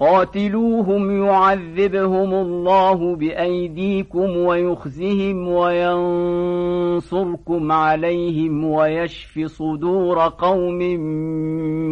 قاتلوهم يعذبهم الله بأيديكم ويخزهم وينصركم عليهم ويشف صدور قوم من